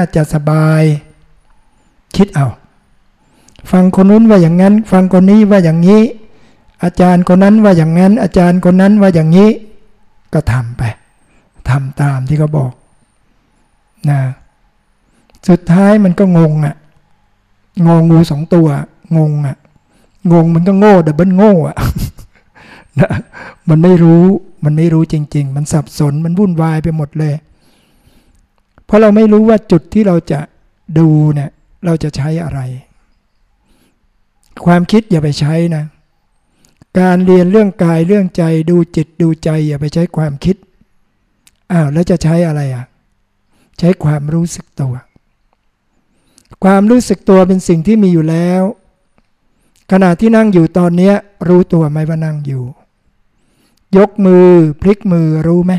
าจะสบาย คิดเอา ฟังคนนู้นว่าอย่างนั้น ฟังคนนี้ว่าอย่างนี้ อาจารย์คนนั้นว่าอย่างนั้น อาจารย์คนนั้นว่าอย่างนี้ ก็ทำไปทำตามที่เขาบอกนะสุดท้ายมันก็งงอะ่ะงงงูสองตัว งงอะ่ะ งงมันก็โง่แต่เบิลโง่อะ่ะนะมันไม่รู้มันไม่รู้จริง ๆ มันสับสนมันวุ่นวายไปหมดเลย เพราะเราไม่รู้ว่าจุดที่เราจะดูเนี่ยเราจะใช้อะไร ความคิดอย่าไปใช้นะ การเรียนเรื่องกายเรื่องใจดูจิตดูใจ อย่าไปใช้ความคิดอ้าวแล้วจะใช้อะไรอะ ใช้ความรู้สึกตัว ความรู้สึกตัวเป็นสิ่งที่มีอยู่แล้ว ขณะที่นั่งอยู่ตอนนี้รู้ตัวไหมว่านั่งอยู่ ยกมือพลิกมือรู้ไหม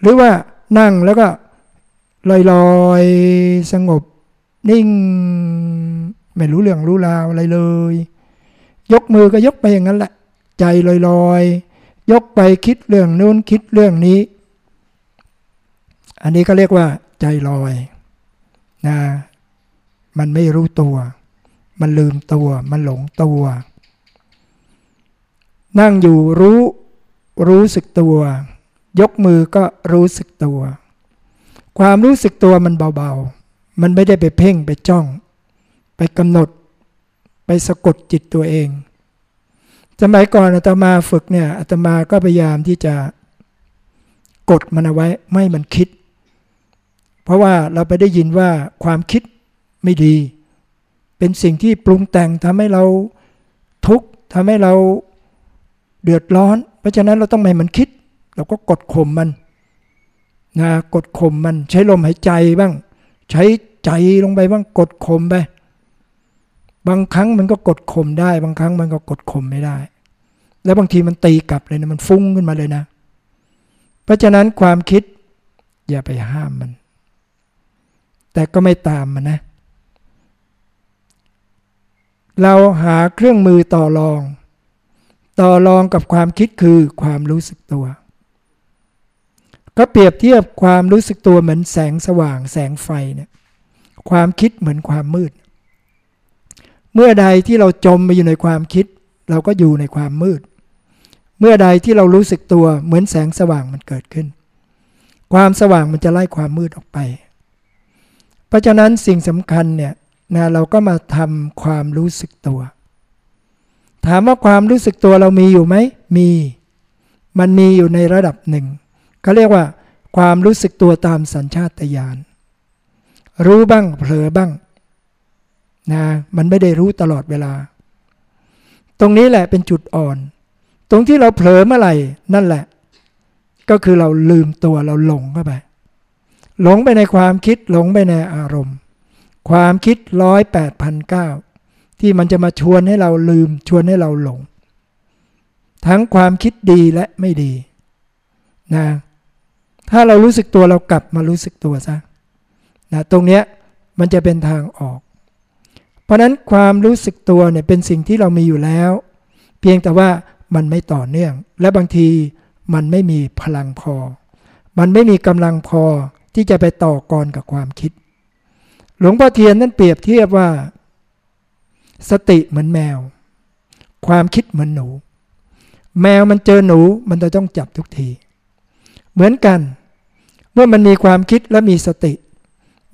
หรือว่านั่งแล้วก็ ลอยลอยสงบ นิ่ง ไม่รู้เรื่องรู้ราวอะไรเลย ยกมือก็ยกไปอย่างนั้นแหละ ใจลอยลอยยกไปคิดเรื่องนู้นคิดเรื่องนี้ อันนี้ก็เรียกว่า ใจลอยนะมันไม่รู้ตัว มันลืมตัว มันหลงตัว นั่งอยู่รู้รู้สึกตัว ยกมือก็รู้สึกตัว ความรู้สึกตัวมันเบาๆ มันไม่ได้ไปเพ่งไปจ้อง ไปกำหนด ไปสะกดจิตตัวเอง สมัยก่อนอาตมาฝึกเนี่ยอาตมาก็พยายามที่จะกดมันเอาไว้ไม่มันคิด เพราะว่าเราไปได้ยินว่าความคิดไม่ดี เป็นสิ่งที่ปรุงแต่งทำให้เราทุกข์ทำให้เราเดือดร้อน เพราะฉะนั้นเราต้องให้มันคิด เราก็กดข่มมัน นะกดข่มมันใช้ลมหายใจบ้าง ใช้ใจลงไปบ้างกดข่มไปบางครั้งมันก็กดข่มได้ บางครั้งมันก็กดข่มไม่ได้ แล้วบางทีมันตีกลับเลยนะมันฟุ้งขึ้นมาเลยนะ เพราะฉะนั้นความคิดอย่าไปห้ามมัน แต่ก็ไม่ตามมันนะ เราหาเครื่องมือต่อรอง ต่อรองกับความคิดคือความรู้สึกตัว ก็เปรียบเทียบความรู้สึกตัวเหมือนแสงสว่าง แสงไฟเนี่ยความคิดเหมือนความมืด เมื่อใดที่เราจมไปอยู่ในความคิด เราก็อยู่ในความมืด เมื่อใดที่เรารู้สึกตัวเหมือนแสงสว่างมันเกิดขึ้น ความสว่างมันจะไล่ความมืดออกไป เพราะฉะนั้นสิ่งสำคัญเนี่ยนะเราก็มาทำความรู้สึกตัว ถามว่าความรู้สึกตัวเรามีอยู่ไหมมี มันมีอยู่ในระดับหนึ่ง เขาเรียกว่า ความรู้สึกตัวตามสัญชาตญาณรู้บ้างเผลอบ้างนะมันไม่ได้รู้ตลอดเวลา ตรงนี้แหละเป็นจุดอ่อน ตรงที่เราเผลอเมื่อไหร่นั่นแหละ ก็คือเราลืมตัวเราหลงเข้าไปหลงไปในความคิดหลงไปในอารมณ์ ความคิดร้อยแปดพันเก้าที่มันจะมาชวนให้เราลืมชวนให้เราหลง ทั้งความคิดดีและไม่ดีนะ ถ้าเรารู้สึกตัวเรากลับมารู้สึกตัวซะนะตรงเนี้ยมันจะเป็นทางออก เพราะนั้นความรู้สึกตัวเนี่ยเป็นสิ่งที่เรามีอยู่แล้ว เพียงแต่ว่ามันไม่ต่อเนื่อง และบางทีมันไม่มีพลังพอ มันไม่มีกำลังพอที่จะไปต่อกรกับความคิด หลวงพ่อเทียนนั้นเปรียบเทียบว่า สติเหมือนแมว ความคิดเหมือนหนู แมวมันเจอหนูมันจะต้องจับทุกที เหมือนกัน มื่อมันมีความคิดและมีสติ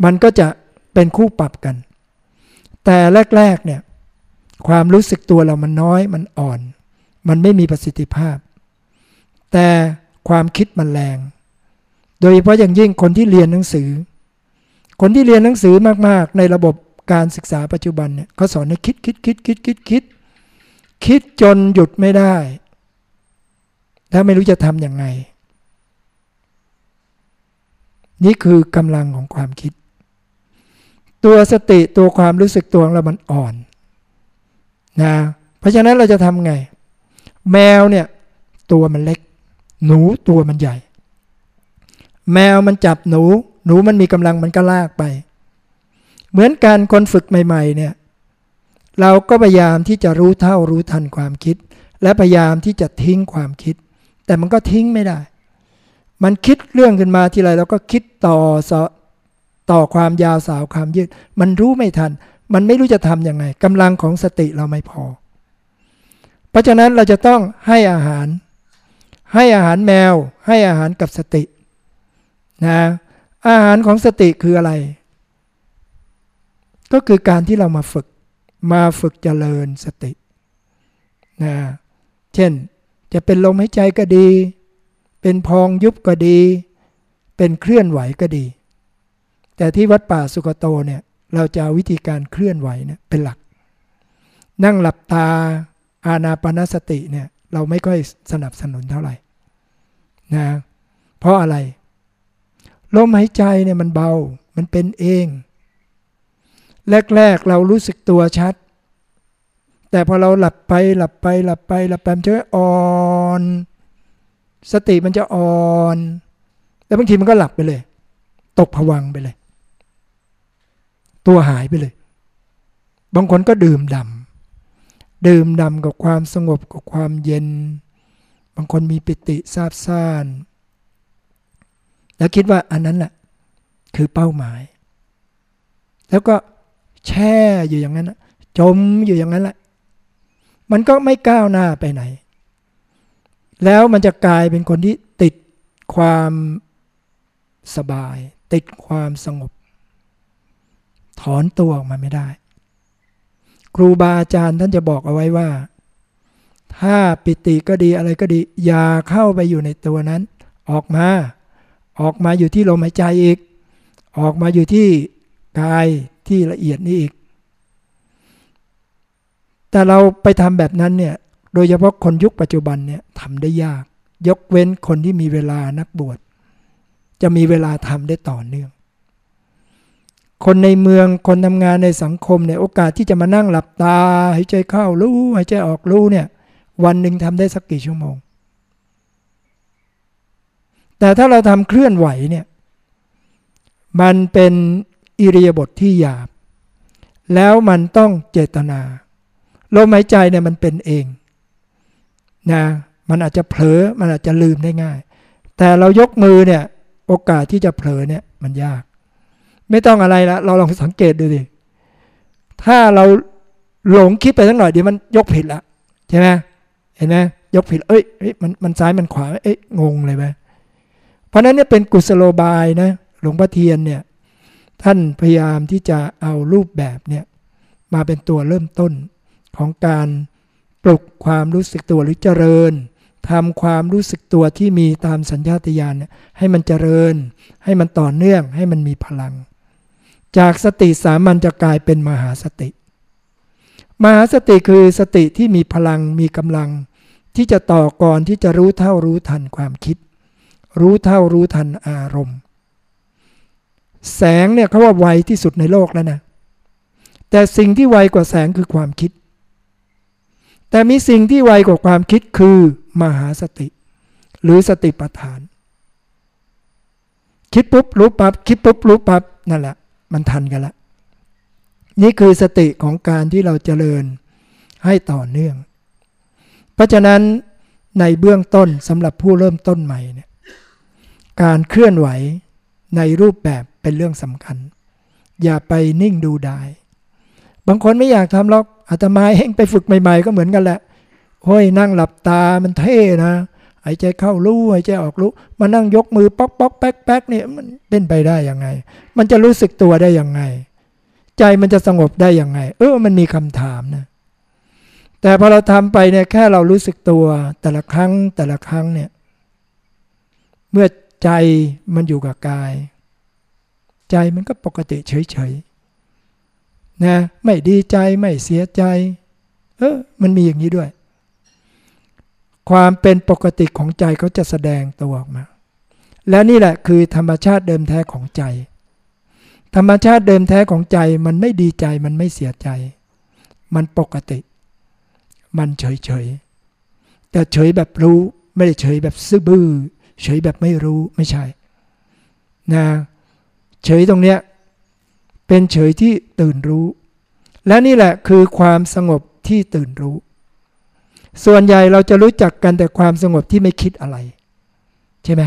มันก็จะเป็นคู่ปรับกัน แต่แรก ๆ เนี่ย ความรู้สึกตัวเรามันน้อยมันอ่อน มันไม่มีประสิทธิภาพ แต่ความคิดมันแรง โดยเฉพาะอย่างยิ่งคนที่เรียนหนังสือ คนที่เรียนหนังสือมากๆ ในระบบการศึกษาปัจจุบันเนี่ยเขาสอนให้คิดคิดคิดคิดคิดคิดคิดจนหยุดไม่ได้ ถ้าไม่รู้จะทำยังไง นี่คือกำลังของความคิด ตัวสติตัวความรู้สึกตัวของเรามันอ่อนนะเพราะฉะนั้นเราจะทำไง แมวเนี่ย ตัวมันเล็ก หนูตัวมันใหญ่ แมวมันจับหนู หนูมันมีกำลังมันก็ลากไป เหมือนการคนฝึกใหม่ ๆ เนี่ย เราก็พยายามที่จะรู้เท่ารู้ทันความคิด และพยายามที่จะทิ้งความคิด แต่มันก็ทิ้งไม่ได้ มันคิดเรื่องขึ้นมาทีไรเราก็คิดต่อต่อความยาวสาวความยืด มันรู้ไม่ทัน มันไม่รู้จะทำยังไงกำลังของสติเราไม่พอ เพราะฉะนั้นเราจะต้องให้อาหาร ให้อาหารแมว ให้อาหารกับสตินะอาหารของสติคืออะไร ก็คือการที่เรามาฝึกมาฝึกเจริญสตินะเช่นจะเป็นลมหายใจก็ดี เป็นพองยุบก็ดี เป็นเคลื่อนไหวก็ดี แต่ที่วัดป่าสุกโตเนี่ยเราจะวิธีการเคลื่อนไหวเนี่ยเป็นหลัก นั่งหลับตาอาณาปณสติเนี่ยเราไม่ค่อยสนับสนุนเท่าไหร่นะเพราะอะไร ลมหายใจเนี่ยมันเบามันเป็นเอง แรกๆเรารู้สึกตัวชัด แต่พอเราหลับไปหลับไปหลับไปหลับไปมันจะอ่อน สติมันจะอ่อน แล้วบางทีมันก็หลับไปเลย ตกผวังไปเลย ตัวหายไปเลย บางคนก็ดื่มดำดื่มดำกับความสงบกับความเย็น บางคนมีปิติซาบซ่าน แล้วคิดว่าอันนั้นแหละคือเป้าหมาย แล้วก็แช่อยู่อย่างนั้นจมอยู่อย่างนั้นแหละ มันก็ไม่ก้าวหน้าไปไหน แล้วมันจะกลายเป็นคนที่ติดความสบาย ติดความสงบ ถอนตัวออกมาไม่ได้ ครูบาอาจารย์ท่านจะบอกเอาไว้ว่า ถ้าปิติก็ดีอะไรก็ดี อย่าเข้าไปอยู่ในตัวนั้น ออกมา ออกมาอยู่ที่ลมหายใจอีก ออกมาอยู่ที่กายที่ละเอียดนี่อีก แต่เราไปทำแบบนั้นเนี่ย โดยเฉพาะคนยุคปัจจุบันเนี่ยทำได้ยาก ยกเว้นคนที่มีเวลานักบวช จะมีเวลาทำได้ต่อเนื่อง คนในเมืองคนทำงานในสังคมเนี่ยโอกาสที่จะมานั่งหลับตาหายใจเข้ารู้หายใจออกรู้เนี่ยวันหนึ่งทำได้สักกี่ชั่วโมง แต่ถ้าเราทำเคลื่อนไหวเนี่ยมันเป็นอิริยาบถทที่หยาบ แล้วมันต้องเจตนาลมหายใจเนี่ยมันเป็นเอง นะมันอาจจะเผลอมันอาจจะลืมได้ง่าย แต่เรายกมือเนี่ย โอกาสที่จะเผลอเนี่ยมันยาก ไม่ต้องอะไรละเราลองสังเกตดูดิถ้าเราหลงคิดไปสักหน่อยเดี๋ยวมันยกผิดละใช่ไหมเห็นไหมยกผิดเอ้ยมันมันซ้ายมันขวาเอ้ยงงเลยไหมเพราะนั้นเนี่ยเป็นกุศโลบายนะหลวงพ่อเทียนเนี่ยท่านพยายามที่จะเอารูปแบบเนี่ยมาเป็นตัวเริ่มต้นของการ ปลุกความรู้สึกตัวหรือเจริญทำความรู้สึกตัวที่มีตามสัญญาตญาณให้มันเจริญ ให้มันต่อเนื่องให้มันมีพลัง จากสติสามัญจะกลายเป็นมหาสติ มหาสติคือสติที่มีพลังมีกำลัง ที่จะต่อก่อนที่จะรู้เท่ารู้ทันความคิด รู้เท่ารู้ทันอารมณ์ แสงเนี่ยเขาว่าไวที่สุดในโลกแล้วนะแต่สิ่งที่ไวกว่าแสงคือความคิด แต่มีสิ่งที่ไวกว่าความคิดคือมหาสติ หรือสติปัฏฐาน คิดปุ๊บรู้ปับ๊บคิดปุ๊บรู้ปับ๊บนั่นแหละ มันทันกันละ นี่คือสติของการที่เราเจริญให้ต่อเนื่อง เพราะฉะนั้นในเบื้องต้นสำหรับผู้เริ่มต้นใหม่เนี่ยการเคลื่อนไหวในรูปแบบเป็นเรื่องสำคัญ อย่าไปนิ่งดูได้บางคนไม่อยากทำหรอก อาตมาเองไปฝึกใหม่ ๆ ก็เหมือนกันแหละโอ้ยนั่งหลับตามันเท่นะหายใจเข้ารู้หายใจออกรู้ มานั่งยกมือป๊อกป๊อกแป๊กแป๊กเนี่ยมันเป็นไปได้ยังไง มันจะรู้สึกตัวได้ยังไง ใจมันจะสงบได้ยังไง เออมันมีคำถามนะ แต่พอเราทำไปเนี่ยแค่เรารู้สึกตัวแต่ละครั้งแต่ละครั้งเนี่ย เมื่อใจมันอยู่กับกาย ใจมันก็ปกติเฉย นะ ไม่ดีใจไม่เสียใจ เออมันมีอย่างนี้ด้วย ความเป็นปกติของใจเขาจะแสดงตัวออกมา และนี่แหละคือธรรมชาติเดิมแท้ของใจ ธรรมชาติเดิมแท้ของใจมันไม่ดีใจมันไม่เสียใจ มันปกติ มันเฉยเฉยแต่เฉยแบบรู้ไม่ได้เฉยแบบซื่อบื้อเฉยแบบไม่รู้ไม่ใช่นะเฉยตรงเนี้ย เป็นเฉยที่ตื่นรู้ และนี่แหละคือความสงบที่ตื่นรู้ ส่วนใหญ่เราจะรู้จักกันแต่ความสงบที่ไม่คิดอะไร ใช่ไหม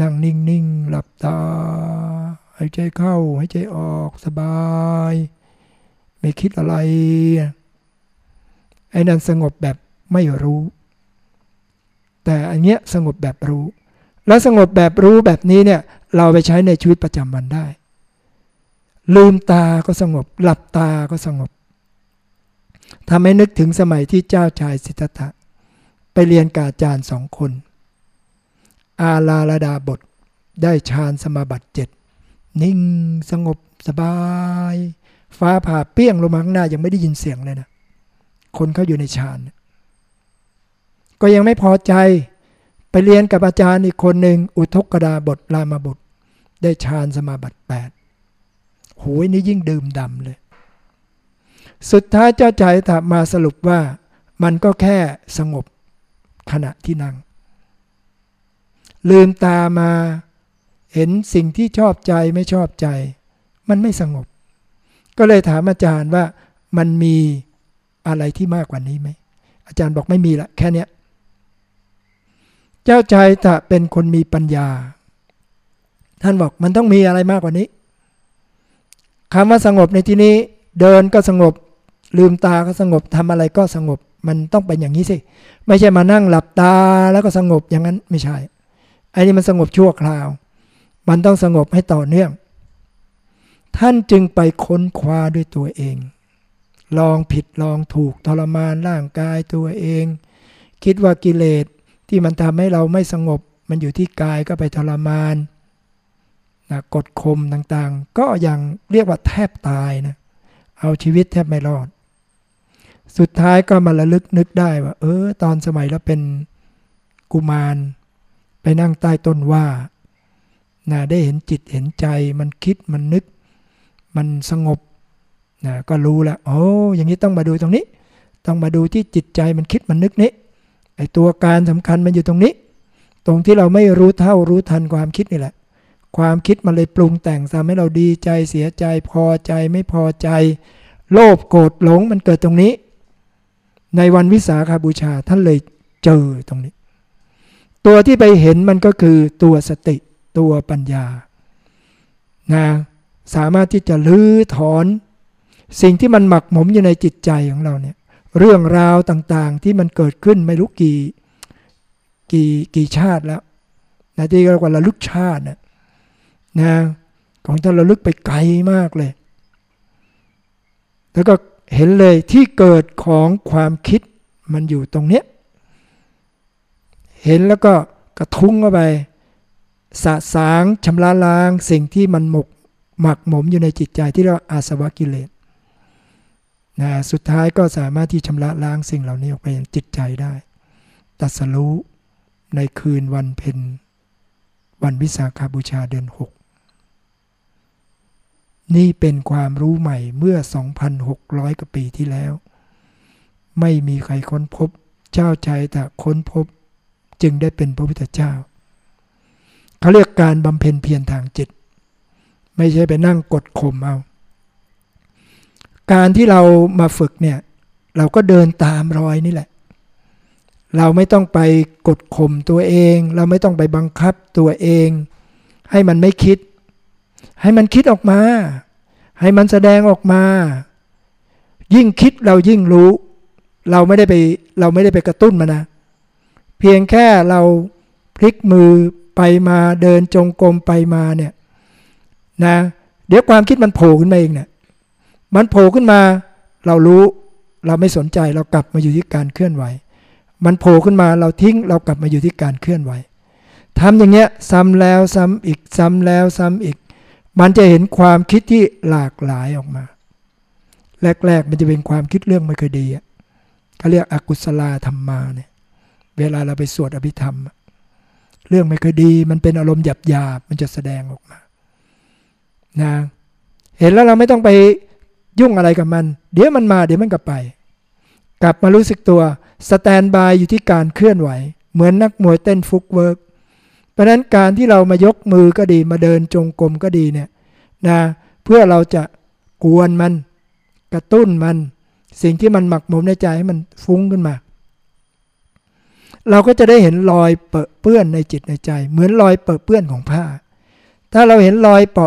นั่งนิ่งๆหลับตาหายใจเข้าหายใจออกสบาย ไม่คิดอะไร ไอ้นั่นสงบแบบไม่รู้ แต่อันเนี้ยสงบแบบรู้ แล้วสงบแบบรู้แบบนี้เนี่ย เราไปใช้ในชีวิตประจำวันได้ ลืมตาก็สงบ หลับตาก็สงบทำให้นึกถึงสมัยที่เจ้าชายสิทธัตถะไปเรียนกาจารย์สองคน อาลาลดาบทได้ฌานสมาบัติเจ็ดนิ่งสงบสบาย ฟ้าผ่าเปี้ยงลงมาข้างหน้ายังไม่ได้ยินเสียงเลยนะ คนเขาอยู่ในฌานก็ยังไม่พอใจไปเรียนกับอาจารย์อีกคนหนึ่งอุทกดาบทรามาบทได้ฌานสมาบัติแปด หยนี่ยิ่งดื่มดำเลย สุดท้ายเจ้าใจถามมาสรุปว่า มันก็แค่สงบขณะที่นั่ง ลืมตามาเห็นสิ่งที่ชอบใจไม่ชอบใจ มันไม่สงบ ก็เลยถามอาจารย์ว่ามันมีอะไรที่มากกว่านี้ไหม อาจารย์บอกไม่มีละแค่นี้เจ้าชายตะเป็นคนมีปัญญา ท่านบอกมันต้องมีอะไรมากกว่านี้ คำว่าสงบในที่นี้เดินก็สงบ ลืมตาก็สงบทำอะไรก็สงบมันต้องเป็นอย่างนี้สิ ไม่ใช่มานั่งหลับตาแล้วก็สงบอย่างนั้นไม่ใช่ไอ้นี่มันสงบชั่วคราว มันต้องสงบให้ต่อเนื่อง ท่านจึงไปค้นคว้าด้วยตัวเอง ลองผิดลองถูกทรมานร่างกายตัวเอง คิดว่ากิเลสที่มันทำให้เราไม่สงบ มันอยู่ที่กายก็ไปทรมาน นะกดข่มต่างๆ ก็ยังเรียกว่าแทบตายนะเอาชีวิตแทบไม่รอด สุดท้ายก็มาระลึกนึกได้ว่า เออ ตอนสมัยเราเป็นกุมาร ไปนั่งใต้ต้นว่านะได้เห็นจิตเห็นใจมันคิดมันนึก มันสงบนะก็รู้แล้วโอ้อย่างนี้ต้องมาดูตรงนี้ ต้องมาดูที่จิตใจมันคิดมันนึกนี้ไอตัวการสำคัญมันอยู่ตรงนี้ ตรงที่เราไม่รู้เท่ารู้ทันความคิดนี่แหละ ความคิดมันเลยปรุงแต่งทำให้เราดีใจเสียใจพอใจไม่พอใจ โลภโกรธหลงมันเกิดตรงนี้ ในวันวิสาขาบูชาท่านเลยเจอตรงนี้ ตัวที่ไปเห็นมันก็คือตัวสติตัวปัญญานะสามารถที่จะลื้อถอน สิ่งที่มันหมักหมมอยู่ในจิตใจของเราเนี่ยเรื่องราวต่างๆที่มันเกิดขึ้นไม่รู้กี่กี่กี่ชาติแล้วนะที่เรียกว่าระลึกชาตินะ นะของท่านระลึกไปไกลมากเลย แล้วก็เห็นเลยที่เกิดของความคิดมันอยู่ตรงเนี้ย เห็นแล้วก็กระทุ้งเข้าไป สะสางชำระล้างสิ่งที่มันหมกหมักหมมอยู่ในจิตใจที่เราอาสวะกิเลสนะสุดท้ายก็สามารถที่ชำระล้างสิ่งเหล่านี้ออกไปยังจิตใจได้ ตัดสรู้ในคืนวันเพ็ญวันวิสาขาบูชาเดือนหก นี่เป็นความรู้ใหม่เมื่อ 2,600 กว่าปีที่แล้ว ไม่มีใครค้นพบ เจ้าใจแต่ค้นพบ จึงได้เป็นพระพุทธเจ้า เขาเรียกการบำเพ็ญเพียรทางจิต ไม่ใช่ไปนั่งกดข่มเอา การที่เรามาฝึกเนี่ย เราก็เดินตามรอยนี่แหละ เราไม่ต้องไปกดข่มตัวเอง เราไม่ต้องไปบังคับตัวเอง ให้มันไม่คิด ให้มันคิดออกมา ให้มันแสดงออกมา ยิ่งคิดเรายิ่งรู้ เราไม่ได้ไปเราไม่ได้ไปกระตุ้นมันนะ เพียงแค่เราพลิกมือไปมาเดินจงกรมไปมาเนี่ยนะเดี๋ยวความคิดมันโผล่ขึ้นมาเองเนี่ยมันโผล่ขึ้นมา เรารู้เราไม่สนใจเรากลับมาอยู่ที่การเคลื่อนไหว มันโผล่ขึ้นมาเราทิ้งเรากลับมาอยู่ที่การเคลื่อนไหวทำอย่างเงี้ยซ้ำแล้วซ้ำอีกซ้ำแล้วซ้ำอีก มันจะเห็นความคิดที่หลากหลายออกมา แรก ๆ มันจะเป็นความคิดเรื่องไม่เคยดีเขาเรียกอกุศลาธรรมมาเนี่ย เวลาเราไปสวดอภิธรรม เรื่องไม่เคยดี มันเป็นอารมณ์หยาบหยามันจะแสดงออกมานะเห็นแล้วเราไม่ต้องไปยุ่งอะไรกับมัน เดี๋ยวมันมาเดี๋ยวมันกลับไป กลับมารู้สึกตัวstandby อยู่ที่การเคลื่อนไหว เหมือนนักมวยเต้น footwork เพราะนั้นการที่เรามายกมือก็ดีมาเดินจงกรมก็ดีเนี่ยนะเพื่อเราจะกวนมันกระตุ้นมัน สิ่งที่มันหมักหมมในใจให้มันฟุ้งขึ้นมา เราก็จะได้เห็นรอยเปื้อนในจิตในใจ เหมือนรอยเปื้อนของผ้า ถ้าเราเห็นรอยเปรอะ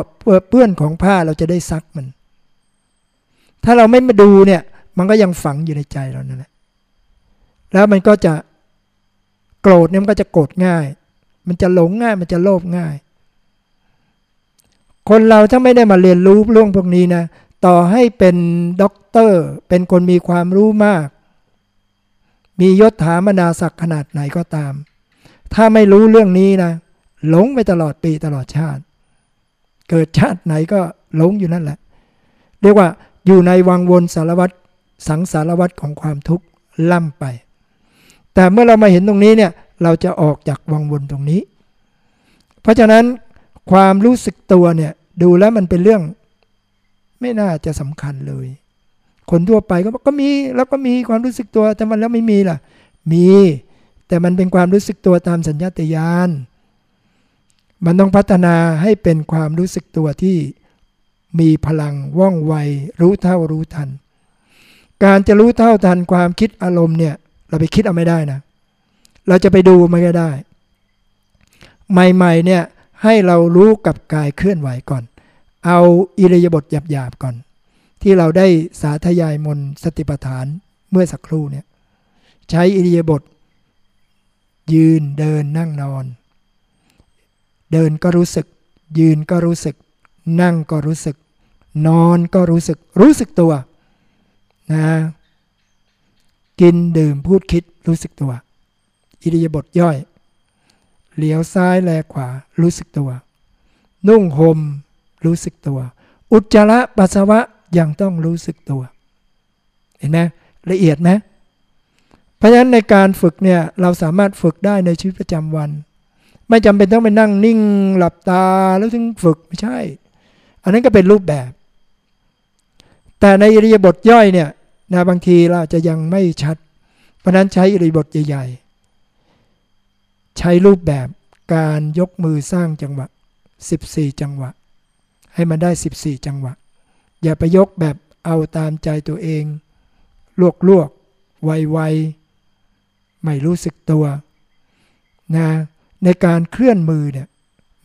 เปื้อนของผ้าเราจะได้ซักมัน ถ้าเราไม่มาดูเนี่ยมันก็ยังฝังอยู่ในใจเรานั่นแหละแล้วมันก็จะโกรธเนี่ยมันก็จะโกรธง่าย มันจะหลงง่าย มันจะโลภง่าย คนเราถ้าไม่ได้มาเรียนรู้เรื่องพวกนี้นะ ต่อให้เป็นด็อกเตอร์ เป็นคนมีความรู้มาก มียศถามนาศักดิ์ขนาดไหนก็ตาม ถ้าไม่รู้เรื่องนี้นะ หลงไปตลอดปีตลอดชาติ เกิดชาติไหนก็หลงอยู่นั่นแหละ เรียกว่าอยู่ในวังวนสารวัตรสังสารวัตรของความทุกข์ล่ำไป แต่เมื่อเรามาเห็นตรงนี้เนี่ย เราจะออกจากวังวนตรงนี้ เพราะฉะนั้นความรู้สึกตัวเนี่ยดูแล้วมันเป็นเรื่อง ไม่น่าจะสำคัญเลย คนทั่วไปก็ก็มีแล้วก็มีความรู้สึกตัวแต่มันแล้วไม่มีล่ะ มี แต่มันเป็นความรู้สึกตัวตามสัญญาตญาณมันต้องพัฒนาให้เป็นความรู้สึกตัวที่มีพลังว่องไว รู้เท่ารู้ทัน การจะรู้เท่าทันความคิดอารมณ์เนี่ย เราไปคิดเอาไม่ได้นะ เราจะไปดูมันก็ได้ ใหม่ๆเนี่ยให้เรารู้กับกายเคลื่อนไหวก่อน เอาอิริยาบถหยาบๆก่อน ที่เราได้สาธยายมนสติปัฏฐานเมื่อสักครู่เนี่ยใช้อิริยาบถยืนเดินนั่งนอน เดินก็รู้สึก ยืนก็รู้สึก นั่งก็รู้สึก นอนก็รู้สึก รู้สึกตัวนะกินดื่มพูดคิดรู้สึกตัว อิริยาบถย่อย เหลียวซ้ายแลขวา รู้สึกตัว นุ่งห่มรู้สึกตัว อุจจาระปัสสาวะยังต้องรู้สึกตัว เห็นไหมละเอียดไหมเพราะฉะนั้นในการฝึกเนี่ยเราสามารถฝึกได้ในชีวิตประจำวัน ไม่จำเป็นต้องไปนั่งนิ่งหลับตาแล้วถึงฝึกไม่ใช่ อันนั้นก็เป็นรูปแบบ แต่ในอิริยาบถย่อยเนี่ยนะบางทีเราจะยังไม่ชัด เพราะนั้นใช้อิริยบทใหญ่ๆ ใช้รูปแบบการยกมือสร้างจังหวะ 14 จังหวะ ให้มันได้ 14 จังหวะ อย่าไปยกแบบเอาตามใจตัวเอง ลวกลวกไวไวไม่รู้สึกตัวนะในการเคลื่อนมือเนี่ย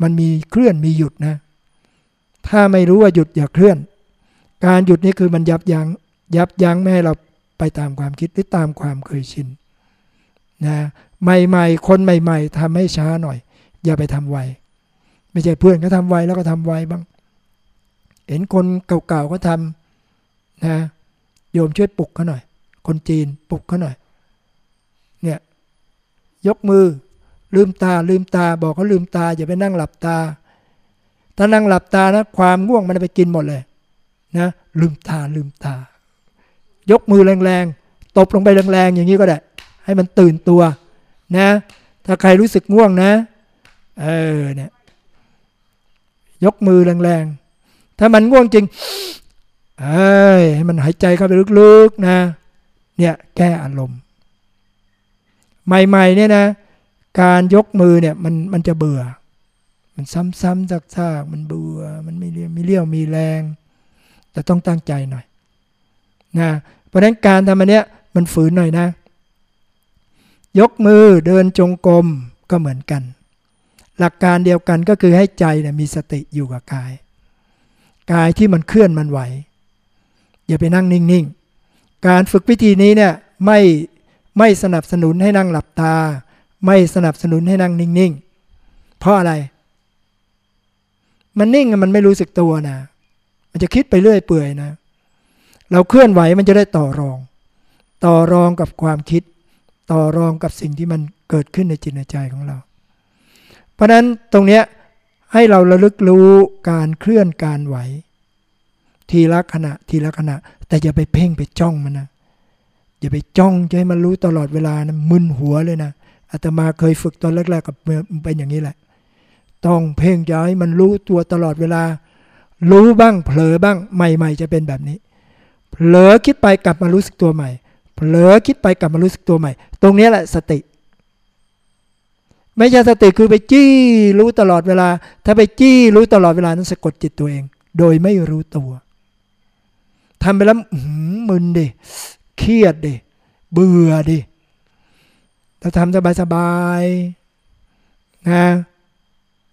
มันมีเคลื่อนมีหยุดนะ ถ้าไม่รู้ว่าหยุดอย่าเคลื่อน การหยุดนี่คือมันยับยัง้งยับยั้งไม่ให้เราไปตามความคิดหรือตามความเคยชินนะ ใหม่ๆ คนใหม่ ๆทำให้ช้าหน่อย อย่าไปทำไว ไม่ใช่เพื่อนก็ทำไวแล้วก็ทำไวบ้าง เห็นคนเก่าๆก็ทำนะโยมช่วยปลุกเขาหน่อย คนจีนปลุกเขาหน่อย เนี่ย ยกมือลืมตาลืมตาบอกเขาลืมตา อย่าไปนั่งหลับตา ถ้านั่งหลับตานะความง่วงมันไปกินหมดเลย นะลืมตาลืมตา ยกมือแรงๆตบลงไปแรงๆอย่างนี้ก็ได้ ให้มันตื่นตัว นะ ถ้าใครรู้สึกง่วงนะ เออเนี่ยยกมือแรงๆ ถ้ามันง่วงจริง เอ้ยให้มันหายใจเข้าไปลึกๆนะ เนี่ยแก้อารมณ์ ใหม่ๆเนี่ยนะ การยกมือเนี่ยมันมันจะเบื่อ มันซ้ำๆซากๆมันเบื่อ มันไม่เลี้ยวมีเลี้ยวมีแรง แต่ต้องตั้งใจหน่อยนะ เพราะฉะนั้นการทำอันเนี้ยมันฝืนหน่อยนะ ยกมือเดินจงกรมก็เหมือนกัน หลักการเดียวกันก็คือให้ใจเนี่ยมีสติอยู่กับกาย กายที่มันเคลื่อนมันไหว อย่าไปนั่งนิ่งๆ การฝึกวิธีนี้เนี่ยไม่ไม่สนับสนุนให้นั่งหลับตา ไม่สนับสนุนให้นั่งนิ่งๆ เพราะอะไร มันนิ่งมันไม่รู้สึกตัวนะมันจะคิดไปเรื่อยเปื่อยนะ เราเคลื่อนไหวมันจะได้ต่อรอง ต่อรองกับความคิด ต่อรองกับสิ่งที่มันเกิดขึ้นในจิตในใจของเรา เพราะนั้นตรงเนี้ยให้เราระลึกรู้การเคลื่อนการไหว ทีละขณะทีละขณะ แต่อย่าไปเพ่งไปจ้องมันนะอย่าไปจ้องจะให้มันรู้ตลอดเวลานะมึนหัวเลยนะอาตมาเคยฝึกตอนแรก ๆ กับเป็นอย่างนี้แหละ ต้องเพ่งย้ายมันรู้ตัวตลอดเวลา รู้บ้างเผลอบ้างใหม่ ๆ จะเป็นแบบนี้ เผลอคิดไปกลับมารู้สึกตัวใหม่ เผลอคิดไปกลับมารู้สึกตัวใหม่ ตรงนี้แหละสติ ไม่ใช่สติคือไปจี้รู้ตลอดเวลา ถ้าไปจี้รู้ตลอดเวลานั้นสะกดจิตตัวเอง โดยไม่รู้ตัวทำไปแล้วมึนดิเครียดดิเบื่อดิเราทำสบายสบายนะ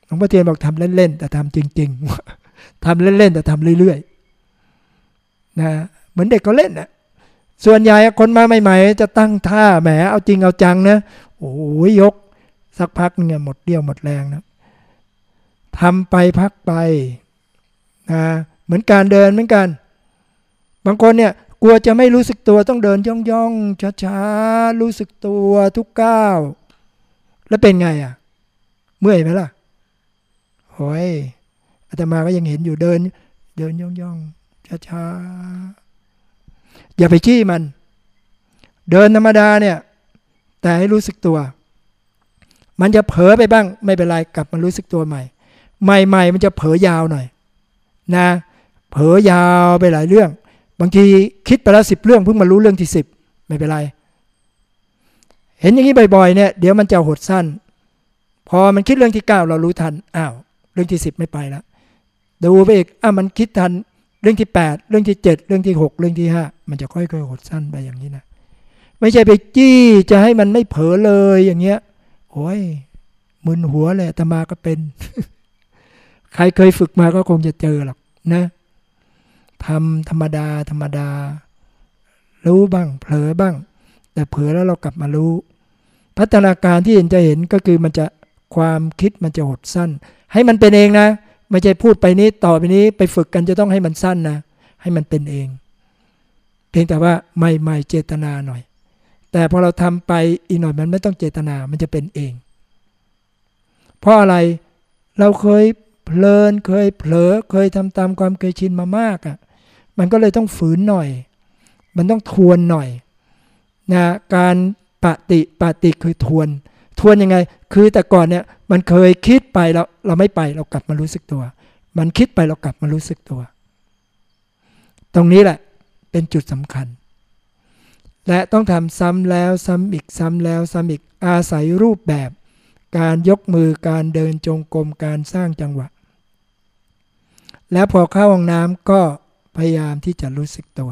หลวงพ่อเทียนบอกทำเล่นๆแต่ทำจริง ๆทำเล่นๆแต่ทำเรื่อยๆนะเหมือนเด็กก็เล่นนะ ส่วนใหญ่คนมาใหม่ ๆ จะตั้งท่าแหมเอาจริงเอาจังนะโอ้ยยก สักพักเนี่ยหมดเดี่ยวหมดแรงนะทำไปพักไปนะเหมือนการเดินเหมือนกัน บางคนเนี่ยกลัวจะไม่รู้สึกตัวต้องเดินย่องย่องช้าๆรู้สึกตัวทุกก้าว แล้วเป็นไงอะ เมื่อยไหมล่ะโอ้ยอาตมาก็ยังเห็นอยู่เดิน เดินย่องย่องช้าๆ อย่าไปชี้มัน เดินธรรมดาเนี่ย แต่ให้รู้สึกตัว มันจะเผลอไปบ้าง ไม่เป็นไรกลับมารู้สึกตัวใหม่ ใหม่ๆมันจะเผลอยาวหน่อย นะ เผลอยาวไปหลายเรื่อง บางทีคิดไปแล้วสิบเรื่องเพิ่งมารู้เรื่องที่สิบไม่เป็นไร เห็นอย่างนี้บ่อยๆเนี่ยเดี๋ยวมันจะหดสั้น พอมันคิดเรื่องที่เก้าเรารู้ทันอ้าวเรื่องที่สิบไม่ไปแล้วดูไปอีกอ้ามันคิดทัน เรื่องที่แปดเรื่องที่เจ็ดเรื่องที่หกเรื่องที่ห้ามันจะค่อยๆหดสั้นไปอย่างนี้นะไม่ใช่ไปจี้จะให้มันไม่เผลอเลยอย่างเงี้ยโอ้ยมึนหัวเลยตมาก็เป็น ใครเคยฝึกมาก็คงจะเจอหรอกนะทำธรรมดา ธรรมดา รู้บ้าง เผลอบ้าง แต่เผลอแล้วเรากลับมารู้ พัฒนาการที่เห็นจะเห็นก็คือมันจะความคิดมันจะหดสั้น ให้มันเป็นเองนะ ไม่ใช่พูดไปนี้ต่อไปนี้ไปฝึกกันจะต้องให้มันสั้นนะ ให้มันเป็นเอง เพียงแต่ว่าไม่ไม่เจตนาหน่อย แต่พอเราทำไปอีกหน่อยมันไม่ต้องเจตนามันจะเป็นเอง เพราะอะไรเราเคยเพลินเคยเผลอเคยทำตามความเคยชินมามากอะ่ะ มันก็เลยต้องฝืนหน่อย มันต้องทวนหน่อยนะการปฏิปฏิคือทวน ทวนยังไง คือแต่ก่อนเนี่ยมันเคยคิดไปแล้วเราไม่ไปเรากลับมารู้สึกตัว มันคิดไปเรากลับมารู้สึกตัว ตรงนี้แหละเป็นจุดสำคัญ และต้องทำซ้ำแล้วซ้ำอีกซ้ำแล้วซ้ำอีกอาศัยรูปแบบ การยกมือการเดินจงกรมการสร้างจังหวะ แล้วพอเข้าห้องน้ำก็พยายามที่จะรู้สึกตัว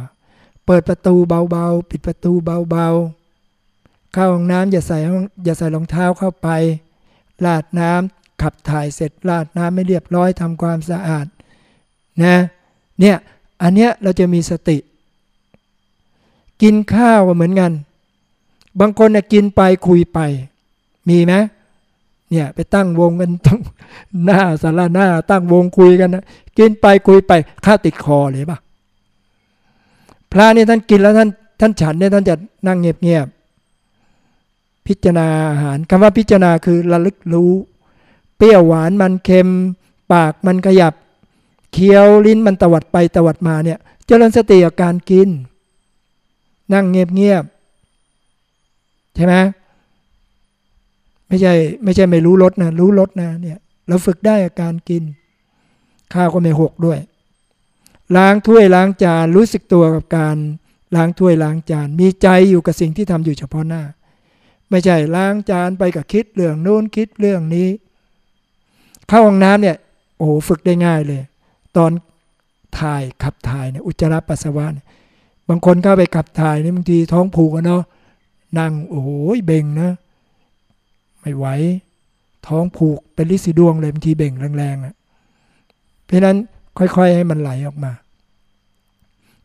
เปิดประตูเบาๆ ปิดประตูเบาๆ เข้าห้องน้ำอย่าใส่อย่าใส่รองเท้าเข้าไป ลาดน้ำขับถ่ายเสร็จลาดน้ำไม่เรียบร้อยทำความสะอาดนะเนี่ยอันเนี้ยเราจะมีสติ กินข้าวเหมือนกัน บางคนเนี่ยกินไปคุยไป มีไหมเนี่ยไปตั้งวงกันตั้งหน้าสาราหน้า ตั้งวงคุยกันนะกินไปคุยไปข้าติดคอเลยปะพระนี่ท่านกินแล้วท่านท่านฉันเนี่ยท่านจะนั่งเงียบๆ พิจารณาอาหารคำว่าพิจารณาคือระลึกรู้ เปรี้ยวหวานมันเค็ม ปากมันขยับ เคี้ยวลิ้นมันตวัดไปตวัดมาเนี่ยเจริญสติกับการกิน นั่งเงียบๆใช่ไหมไม่ใช่ไม่ใช่ไม่รู้รสนะรู้รสนะเนี่ยเราฝึกได้อาการกิน ข้าวก็ไม่หกด้วย ล้างถ้วยล้างจานรู้สึกตัวกับการล้างถ้วยล้างจาน มีใจอยู่กับสิ่งที่ทำอยู่เฉพาะหน้า ไม่ใช่ล้างจานไปกับคิดเรื่องโน้นคิดเรื่องนี้ เข้าห้องน้ำเนี่ยโอ้ฝึกได้ง่ายเลย ตอนถ่ายขับถ่ายเนี่ยอุจจาระปัสสาวะเนี่ยบางคนเข้าไปขับถ่ายนี่บางทีท้องผูกเนาะนั่งโอ้โหเบ่งนะ ไม่ไหวท้องผูกเป็นลิสีดวงเลยบางทีเบ่งแรงๆอะเพราะนั้นค่อยๆ ให้มันไหลออกมา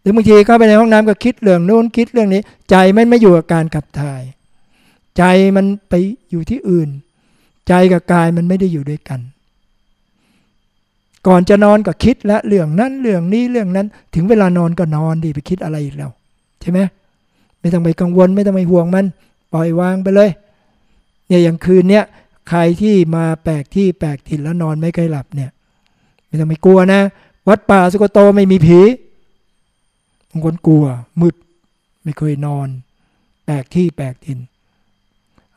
หรือบางทีเข้าไปในห้องน้ำก็คิดเรื่องโน้นคิดเรื่องนี้ ใจมันไม่อยู่กับการขับถ่าย ใจมันไปอยู่ที่อื่น ใจกับกายมันไม่ได้อยู่ด้วยกัน ก่อนจะนอนก็คิดและเรื่องนั้นเรื่องนี้เรื่องนั้น ถึงเวลานอนก็นอนดีไปคิดอะไรอีกแล้ว ใช่ไหมไม่ต้องไปกังวล ไม่ต้องไปห่วงมัน ปล่อยวางไปเลยเนี่ยอย่างคืนเนี้ยใครที่มาแปลกที่แปลกถิ่นแล้วนอนไม่เคยหลับเนี่ย ไม่ต้องไปกลัวนะ วัดป่าสุกโตไม่มีผีบางคนกลัวมืดไม่เคยนอน แปลกที่แปลกถิ่น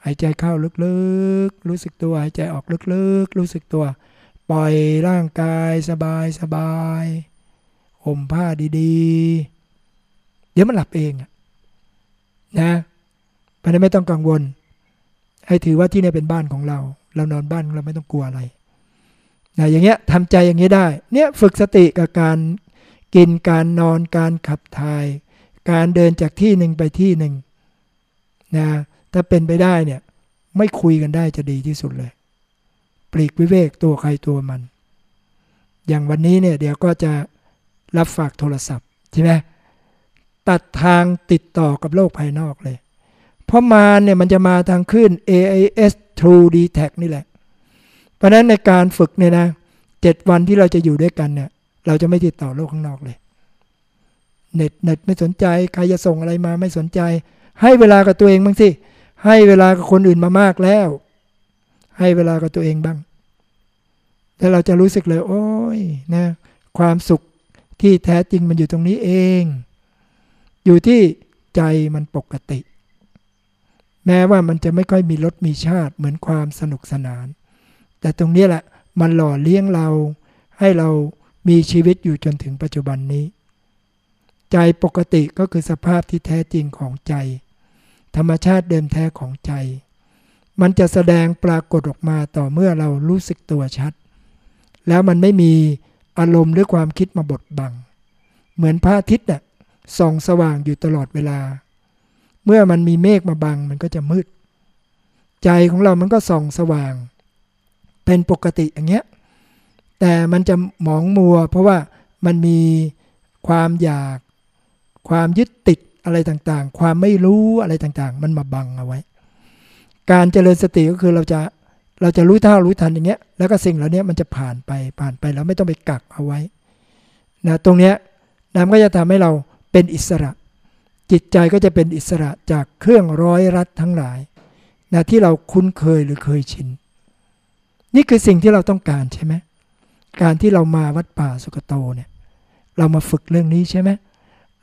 ายใจเข้าลึกๆ รู้สึกตัว หายใจออกลึกๆ รู้สึกตัว ปล่อยร่างกายสบายสบายห่มผ้าดีๆ เดี๋ยวมันหลับเองนะเพราะนั้นไม่ต้องกังวล ให้ถือว่าที่นี่เป็นบ้านของเรา เรานอนบ้านเราไม่ต้องกลัวอะไรนะอย่างเงี้ยทำใจอย่างนี้ยได้ เนี่ยฝึกสติกับการกินการนอนการขับถ่าย การเดินจากที่หนึ่งไปที่หนึ่งนะ ถ้าเป็นไปได้เนี่ย ไม่คุยกันได้จะดีที่สุดเลย ปลีกวิเวกตัวใครตัวมัน อย่างวันนี้เนี่ยเดี๋ยวก็จะรับฝากโทรศัพท์ใช่ไหมตัดทางติดต่อกับโลกภายนอกเลย เพราะมาเนี่ยมันจะมาทางขึ้น AIS True d t a c นี่แหละ เพราะนั้นในการฝึกเนี่ยนะเจ็ดวันที่เราจะอยู่ด้วยกันเนี่ย เราจะไม่ติดต่อโลกข้างนอกเลย เน็ตเน็ตไม่สนใจ ใครจะส่งอะไรมาไม่สนใจ ให้เวลากับตัวเองบ้างสิ ให้เวลากับคนอื่นมามากแล้ว ให้เวลากับตัวเองบ้างแล้วเราจะรู้สึกเลย โอ้ยนะความสุขที่แท้จริงมันอยู่ตรงนี้เอง อยู่ที่ใจมันปกติ แม้ว่ามันจะไม่ค่อยมีรสมีชาติเหมือนความสนุกสนาน แต่ตรงนี้แหละมันหล่อเลี้ยงเรา ให้เรามีชีวิตอยู่จนถึงปัจจุบันนี้ ใจปกติก็คือสภาพที่แท้จริงของใจ ธรรมชาติเดิมแท้ของใจ มันจะแสดงปรากฏออกมาต่อเมื่อเรารู้สึกตัวชัด แล้วมันไม่มีอารมณ์หรือความคิดมาบดบัง เหมือนพระอาทิตย์น่ะส่องสว่างอยู่ตลอดเวลา เมื่อมันมีเมฆมาบังมันก็จะมืด ใจของเรามันก็ส่องสว่าง เป็นปกติอย่างเงี้ย แต่มันจะหมองมัว เพราะว่ามันมีความอยาก ความยึดติด อะไรต่างๆ ความไม่รู้อะไรต่างๆ มันมาบังเอาไว้ การเจริญสติก็คือเราจะเราจะรู้เท่ารู้ทันอย่างเงี้ย แล้วก็สิ่งเหล่านี้มันจะผ่านไปผ่านไปแล้วไม่ต้องไปกักเอาไว้นะตรงเนี้ยน้ำก็จะทำให้เราเป็นอิสระ จิตใจก็จะเป็นอิสระจากเครื่องร้อยรัดทั้งหลายนะที่เราคุ้นเคยหรือเคยชิน นี่คือสิ่งที่เราต้องการใช่ไหมการที่เรามาวัดป่าสุกโตเนี่ย เรามาฝึกเรื่องนี้ใช่ไหม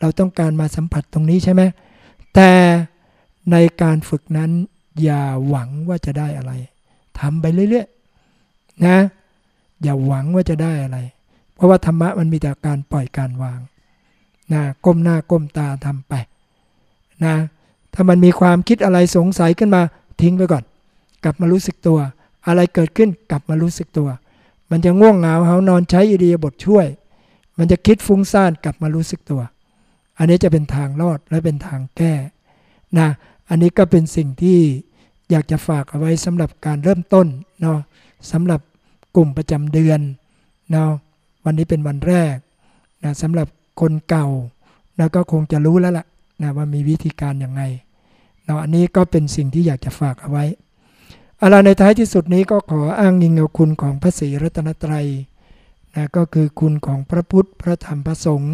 เราต้องการมาสัมผัสตรงนี้ใช่ไหมแต่ในการฝึกนั้นอย่าหวังว่าจะได้อะไรทำไปเรื่อยๆนะอย่าหวังว่าจะได้อะไร เพราะว่าธรรมะมันมีแต่การปล่อยการวางนะก้มหน้าก้มตาทำไปนะถ้ามันมีความคิดอะไรสงสัยขึ้นมาทิ้งไปก่อน กลับมารู้สึกตัว อะไรเกิดขึ้นกลับมารู้สึกตัว มันจะง่วงเหงาเฮานอนใช้อิริยบถช่วย มันจะคิดฟุ้งซ่านกลับมารู้สึกตัว อันนี้จะเป็นทางรอดและเป็นทางแก้นะอันนี้ก็เป็นสิ่งที่อยากจะฝากเอาไว้สำหรับการเริ่มต้นเนาะสำหรับกลุ่มประจำเดือนเนาะวันนี้เป็นวันแรกนะสำหรับคนเก่านะก็คงจะรู้แล้วล่ะนะว่ามีวิธีการอย่างไงเนาะอันนี้ก็เป็นสิ่งที่อยากจะฝากเอาไว้อะไรในท้ายที่สุดนี้ก็ขออ้างอิงเอาคุณของพระศรีรัตนตรัยนะก็คือคุณของพระพุทธพระธรรมพระสงฆ์